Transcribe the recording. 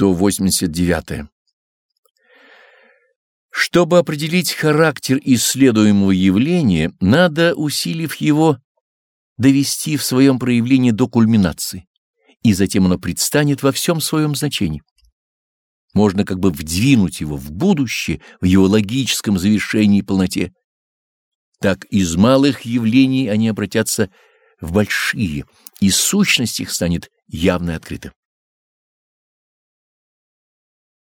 189. Чтобы определить характер исследуемого явления, надо, усилив его, довести в своем проявлении до кульминации, и затем оно предстанет во всем своем значении. Можно как бы вдвинуть его в будущее, в его логическом завершении и полноте. Так из малых явлений они обратятся в большие, и сущность их станет явно открыта.